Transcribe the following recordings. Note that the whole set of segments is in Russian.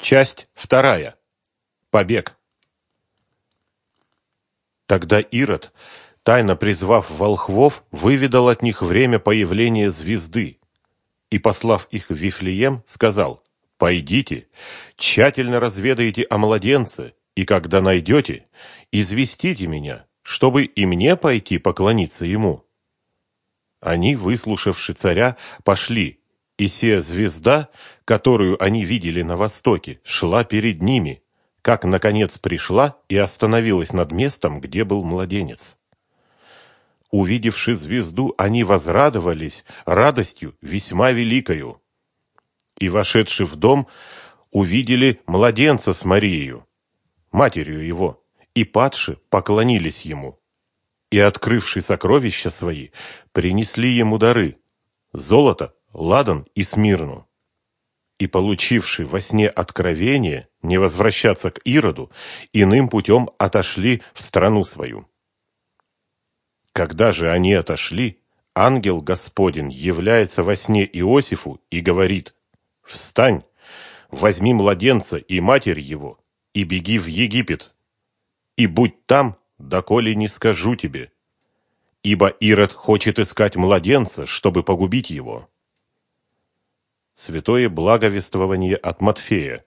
Часть вторая. Побег. Тогда Ирод, тайно призвав волхвов, выведал от них время появления звезды и, послав их в Вифлеем, сказал, «Пойдите, тщательно разведайте о младенце, и когда найдете, известите меня, чтобы и мне пойти поклониться ему». Они, выслушавши царя, пошли, и сия звезда, которую они видели на востоке, шла перед ними, как, наконец, пришла и остановилась над местом, где был младенец. Увидевши звезду, они возрадовались радостью весьма великою. И, вошедши в дом, увидели младенца с Марией, матерью его, и падши поклонились ему. И, открывши сокровища свои, принесли ему дары – золото, Ладан и Смирну. И получивший во сне откровение не возвращаться к Ироду, иным путем отошли в страну свою. Когда же они отошли, ангел Господин является во сне Иосифу и говорит «Встань, возьми младенца и матерь его, и беги в Египет, и будь там, доколе не скажу тебе, ибо Ирод хочет искать младенца, чтобы погубить его». Святое благовествование от Матфея.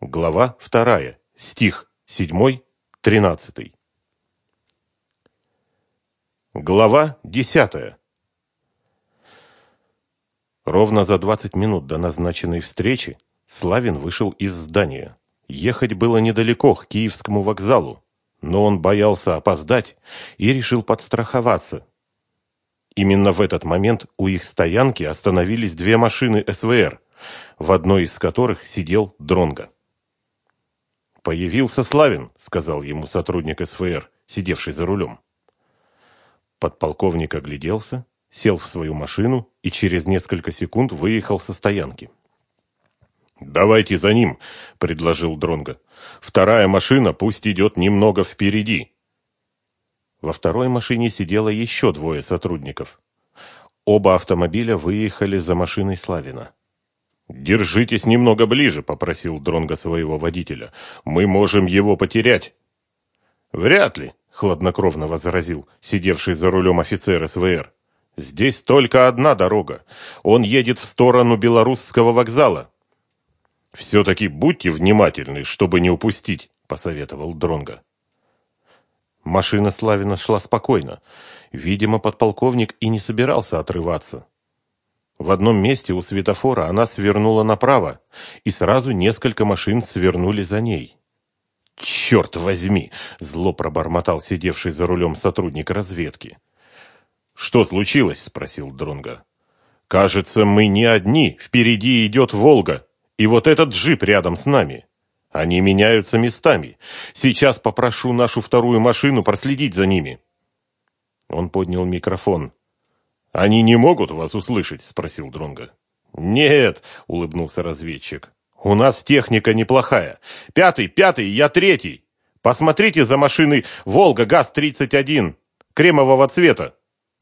Глава 2. Стих 7, 13. Глава 10. Ровно за 20 минут до назначенной встречи Славин вышел из здания. Ехать было недалеко, к Киевскому вокзалу, но он боялся опоздать и решил подстраховаться, Именно в этот момент у их стоянки остановились две машины СВР, в одной из которых сидел Дронга. «Появился Славин», — сказал ему сотрудник СВР, сидевший за рулем. Подполковник огляделся, сел в свою машину и через несколько секунд выехал со стоянки. «Давайте за ним», — предложил Дронга. «Вторая машина пусть идет немного впереди. Во второй машине сидело еще двое сотрудников. Оба автомобиля выехали за машиной Славина. «Держитесь немного ближе», — попросил Дронга своего водителя. «Мы можем его потерять». «Вряд ли», — хладнокровно возразил сидевший за рулем офицер СВР. «Здесь только одна дорога. Он едет в сторону Белорусского вокзала». «Все-таки будьте внимательны, чтобы не упустить», — посоветовал Дронга. Машина Славина шла спокойно. Видимо, подполковник и не собирался отрываться. В одном месте у светофора она свернула направо, и сразу несколько машин свернули за ней. «Черт возьми!» – зло пробормотал сидевший за рулем сотрудник разведки. «Что случилось?» – спросил Дронга. «Кажется, мы не одни. Впереди идет Волга, и вот этот джип рядом с нами». Они меняются местами. Сейчас попрошу нашу вторую машину проследить за ними. Он поднял микрофон. Они не могут вас услышать, спросил Дронга. Нет, улыбнулся разведчик. У нас техника неплохая. Пятый, пятый, я третий. Посмотрите за машиной Волга ГАЗ-31 кремового цвета.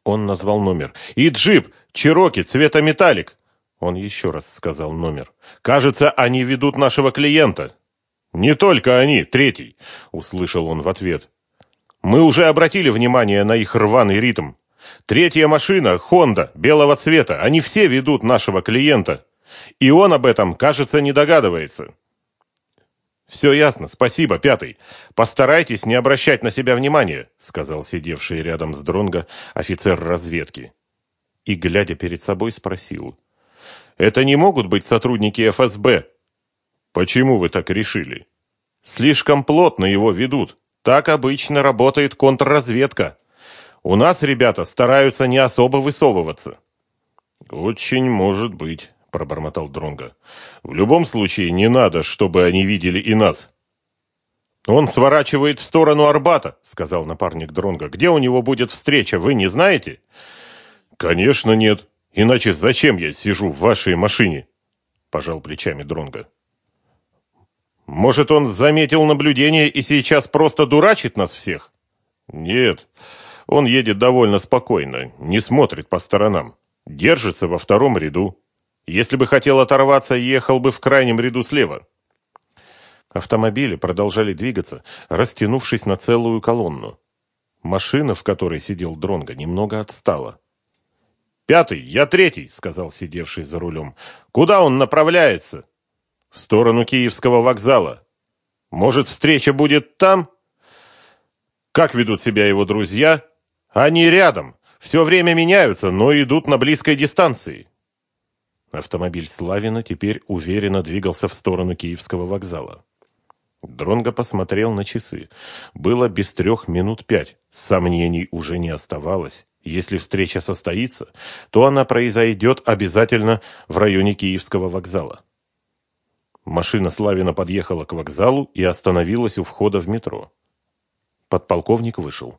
Он назвал номер. И джип Чироки цвета металлик. Он еще раз сказал номер. Кажется, они ведут нашего клиента. «Не только они, третий», — услышал он в ответ. «Мы уже обратили внимание на их рваный ритм. Третья машина, Хонда, белого цвета, они все ведут нашего клиента. И он об этом, кажется, не догадывается». «Все ясно, спасибо, пятый. Постарайтесь не обращать на себя внимания», — сказал сидевший рядом с Дронго офицер разведки. И, глядя перед собой, спросил. «Это не могут быть сотрудники ФСБ?» Почему вы так решили? Слишком плотно его ведут. Так обычно работает контрразведка. У нас ребята стараются не особо высовываться. Очень может быть, пробормотал Дронга. В любом случае не надо, чтобы они видели и нас. Он сворачивает в сторону Арбата, сказал напарник Дронга. Где у него будет встреча, вы не знаете? Конечно, нет. Иначе зачем я сижу в вашей машине? пожал плечами Дронга. Может, он заметил наблюдение и сейчас просто дурачит нас всех? Нет, он едет довольно спокойно, не смотрит по сторонам, держится во втором ряду. Если бы хотел оторваться, ехал бы в крайнем ряду слева. Автомобили продолжали двигаться, растянувшись на целую колонну. Машина, в которой сидел Дронго, немного отстала. «Пятый, я третий», — сказал сидевший за рулем. «Куда он направляется?» «В сторону Киевского вокзала. Может, встреча будет там?» «Как ведут себя его друзья?» «Они рядом. Все время меняются, но идут на близкой дистанции». Автомобиль Славина теперь уверенно двигался в сторону Киевского вокзала. Дронго посмотрел на часы. Было без трех минут пять. Сомнений уже не оставалось. Если встреча состоится, то она произойдет обязательно в районе Киевского вокзала. Машина Славина подъехала к вокзалу и остановилась у входа в метро. Подполковник вышел.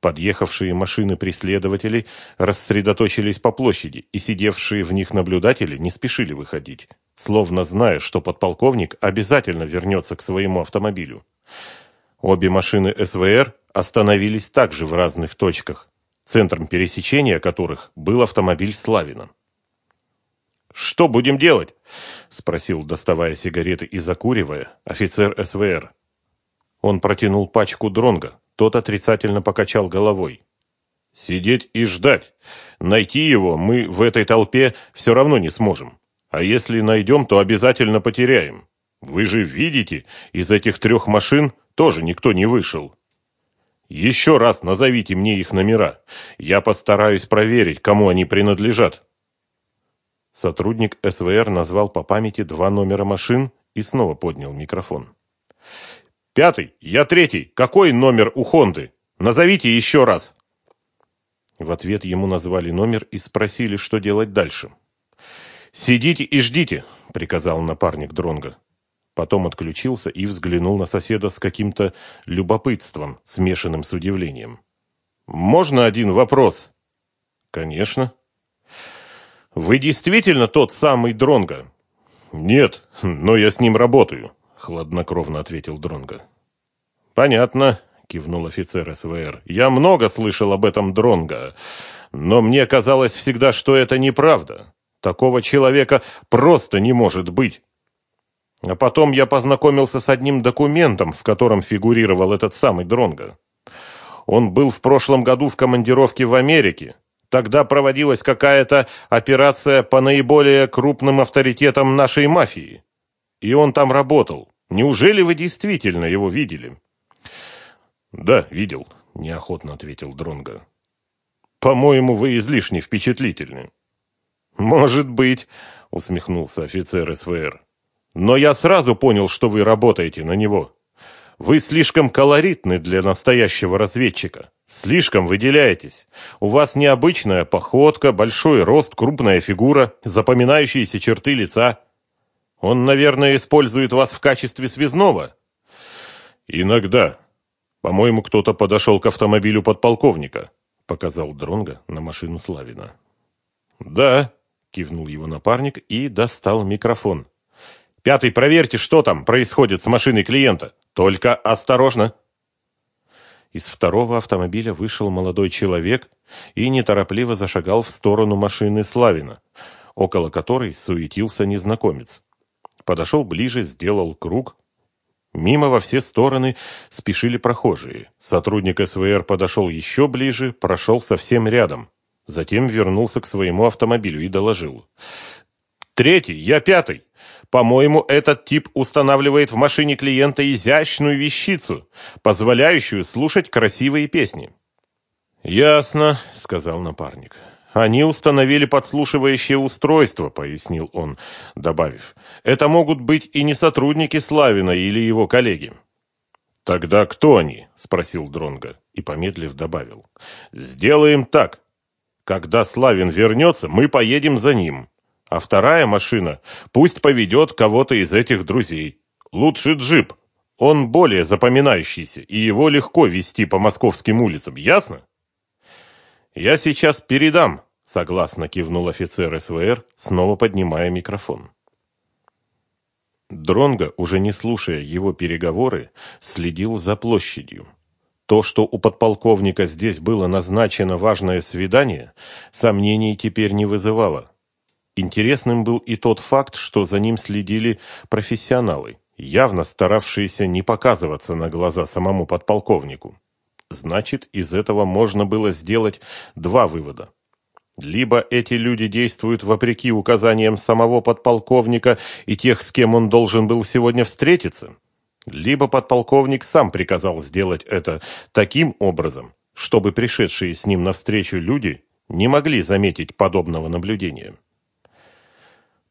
Подъехавшие машины преследователей рассредоточились по площади, и сидевшие в них наблюдатели не спешили выходить, словно зная, что подполковник обязательно вернется к своему автомобилю. Обе машины СВР остановились также в разных точках, центром пересечения которых был автомобиль Славина. «Что будем делать?» – спросил, доставая сигареты и закуривая, офицер СВР. Он протянул пачку дронга. Тот отрицательно покачал головой. «Сидеть и ждать. Найти его мы в этой толпе все равно не сможем. А если найдем, то обязательно потеряем. Вы же видите, из этих трех машин тоже никто не вышел. Еще раз назовите мне их номера. Я постараюсь проверить, кому они принадлежат». Сотрудник СВР назвал по памяти два номера машин и снова поднял микрофон. Пятый. Я третий. Какой номер у Хонды? Назовите еще раз. В ответ ему назвали номер и спросили, что делать дальше. «Сидите и ждите», — приказал напарник Дронга. Потом отключился и взглянул на соседа с каким-то любопытством, смешанным с удивлением. «Можно один вопрос?» «Конечно». «Вы действительно тот самый Дронга?» «Нет, но я с ним работаю хладнокровно ответил Дронга. Понятно, кивнул офицер СВР. Я много слышал об этом Дронга, но мне казалось всегда, что это неправда. Такого человека просто не может быть. А потом я познакомился с одним документом, в котором фигурировал этот самый Дронга. Он был в прошлом году в командировке в Америке. Тогда проводилась какая-то операция по наиболее крупным авторитетам нашей мафии. И он там работал. Неужели вы действительно его видели? Да, видел, неохотно ответил Дронга. По-моему, вы излишне впечатлительны. Может быть, усмехнулся офицер СВР. Но я сразу понял, что вы работаете на него. Вы слишком колоритны для настоящего разведчика. Слишком выделяетесь. У вас необычная походка, большой рост, крупная фигура, запоминающиеся черты лица. Он, наверное, использует вас в качестве связного. Иногда. По-моему, кто-то подошел к автомобилю подполковника, показал Дронга на машину Славина. Да, кивнул его напарник и достал микрофон. Пятый, проверьте, что там происходит с машиной клиента. Только осторожно. Из второго автомобиля вышел молодой человек и неторопливо зашагал в сторону машины Славина, около которой суетился незнакомец подошел ближе, сделал круг. Мимо во все стороны спешили прохожие. Сотрудник СВР подошел еще ближе, прошел совсем рядом. Затем вернулся к своему автомобилю и доложил. «Третий, я пятый. По-моему, этот тип устанавливает в машине клиента изящную вещицу, позволяющую слушать красивые песни». «Ясно», — сказал напарник. Они установили подслушивающее устройство, пояснил он, добавив. Это могут быть и не сотрудники Славина или его коллеги. Тогда кто они? спросил Дронга и помедлив добавил. Сделаем так. Когда Славин вернется, мы поедем за ним. А вторая машина пусть поведет кого-то из этих друзей. Лучше джип. Он более запоминающийся, и его легко вести по московским улицам, ясно? «Я сейчас передам», — согласно кивнул офицер СВР, снова поднимая микрофон. Дронго, уже не слушая его переговоры, следил за площадью. То, что у подполковника здесь было назначено важное свидание, сомнений теперь не вызывало. Интересным был и тот факт, что за ним следили профессионалы, явно старавшиеся не показываться на глаза самому подполковнику. Значит, из этого можно было сделать два вывода. Либо эти люди действуют вопреки указаниям самого подполковника и тех, с кем он должен был сегодня встретиться, либо подполковник сам приказал сделать это таким образом, чтобы пришедшие с ним навстречу люди не могли заметить подобного наблюдения.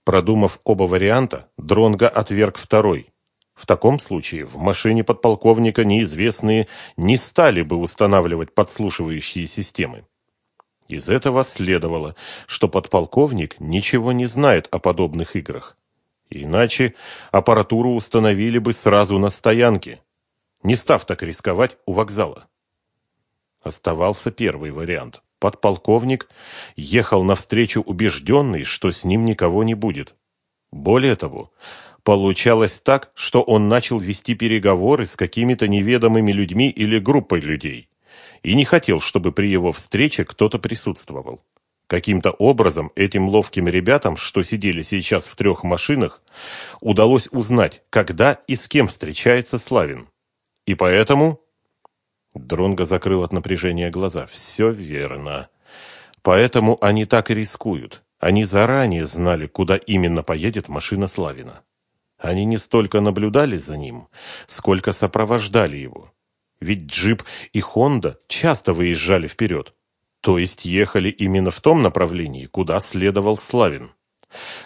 Продумав оба варианта, Дронга отверг второй. В таком случае в машине подполковника неизвестные не стали бы устанавливать подслушивающие системы. Из этого следовало, что подполковник ничего не знает о подобных играх. Иначе аппаратуру установили бы сразу на стоянке, не став так рисковать у вокзала. Оставался первый вариант. Подполковник ехал навстречу убежденный, что с ним никого не будет. Более того, получалось так, что он начал вести переговоры с какими-то неведомыми людьми или группой людей и не хотел, чтобы при его встрече кто-то присутствовал. Каким-то образом этим ловким ребятам, что сидели сейчас в трех машинах, удалось узнать, когда и с кем встречается Славин. И поэтому... Дронго закрыл от напряжения глаза. Все верно. Поэтому они так и рискуют. Они заранее знали, куда именно поедет машина Славина. Они не столько наблюдали за ним, сколько сопровождали его. Ведь джип и Хонда часто выезжали вперед. То есть ехали именно в том направлении, куда следовал Славин.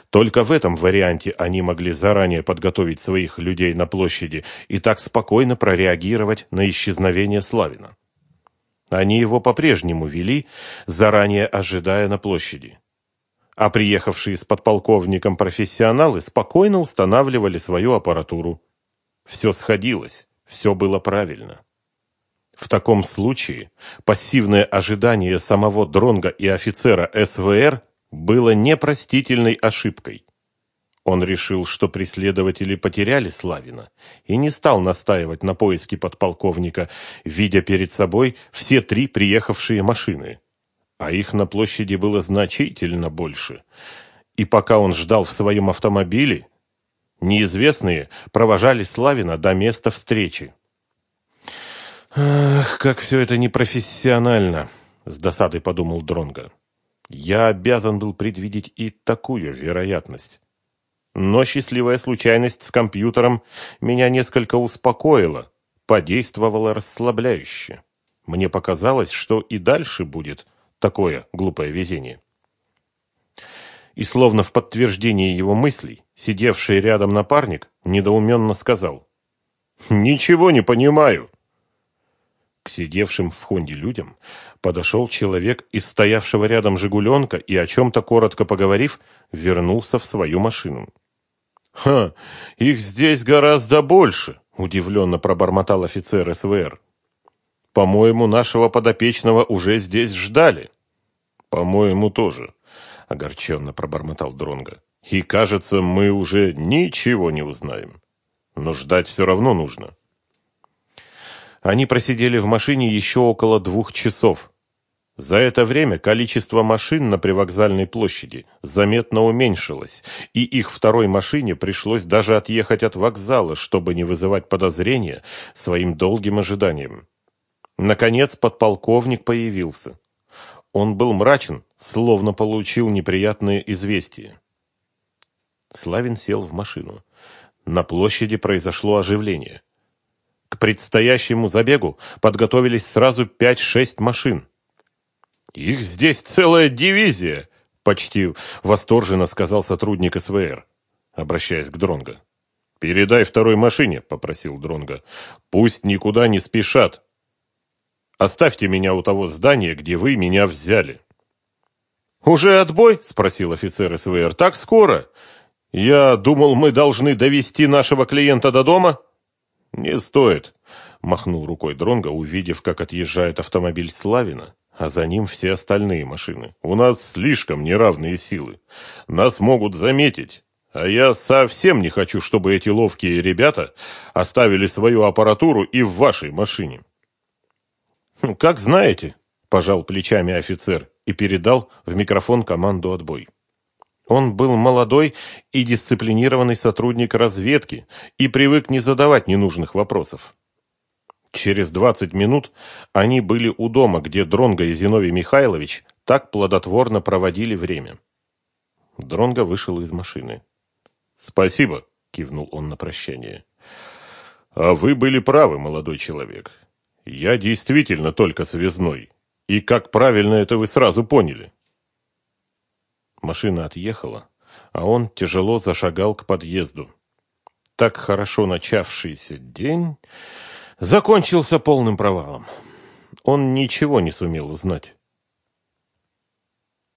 Только в этом варианте они могли заранее подготовить своих людей на площади и так спокойно прореагировать на исчезновение Славина. Они его по-прежнему вели, заранее ожидая на площади. А приехавшие с подполковником профессионалы спокойно устанавливали свою аппаратуру. Все сходилось, все было правильно. В таком случае пассивное ожидание самого Дронга и офицера СВР было непростительной ошибкой. Он решил, что преследователи потеряли Славина, и не стал настаивать на поиске подполковника, видя перед собой все три приехавшие машины. А их на площади было значительно больше. И пока он ждал в своем автомобиле, неизвестные провожали Славина до места встречи. Ах, как все это непрофессионально, с досадой подумал Дронга. Я обязан был предвидеть и такую вероятность. Но счастливая случайность с компьютером меня несколько успокоила, подействовала расслабляюще. Мне показалось, что и дальше будет такое глупое везение. И словно в подтверждение его мыслей, сидевший рядом напарник недоуменно сказал. «Ничего не понимаю. К сидевшим в Хонде людям подошел человек из стоявшего рядом «Жигуленка» и, о чем-то коротко поговорив, вернулся в свою машину. «Ха, их здесь гораздо больше!» – удивленно пробормотал офицер СВР. «По-моему, нашего подопечного уже здесь ждали». «По-моему, тоже», – огорченно пробормотал Дронга. «И, кажется, мы уже ничего не узнаем. Но ждать все равно нужно». Они просидели в машине еще около двух часов. За это время количество машин на привокзальной площади заметно уменьшилось, и их второй машине пришлось даже отъехать от вокзала, чтобы не вызывать подозрения своим долгим ожиданием. Наконец подполковник появился. Он был мрачен, словно получил неприятное известие. Славин сел в машину. На площади произошло оживление. К предстоящему забегу подготовились сразу 5-6 машин. «Их здесь целая дивизия!» — почти восторженно сказал сотрудник СВР, обращаясь к Дронго. «Передай второй машине», — попросил Дронго. «Пусть никуда не спешат. Оставьте меня у того здания, где вы меня взяли». «Уже отбой?» — спросил офицер СВР. «Так скоро? Я думал, мы должны довести нашего клиента до дома». «Не стоит», — махнул рукой Дронго, увидев, как отъезжает автомобиль Славина, а за ним все остальные машины. «У нас слишком неравные силы. Нас могут заметить, а я совсем не хочу, чтобы эти ловкие ребята оставили свою аппаратуру и в вашей машине». «Ну, «Как знаете», — пожал плечами офицер и передал в микрофон команду «Отбой». Он был молодой и дисциплинированный сотрудник разведки и привык не задавать ненужных вопросов. Через 20 минут они были у дома, где Дронго и Зиновий Михайлович так плодотворно проводили время. Дронго вышел из машины. «Спасибо», — кивнул он на прощание. «А вы были правы, молодой человек. Я действительно только связной. И как правильно это вы сразу поняли?» Машина отъехала, а он тяжело зашагал к подъезду. Так хорошо начавшийся день закончился полным провалом. Он ничего не сумел узнать.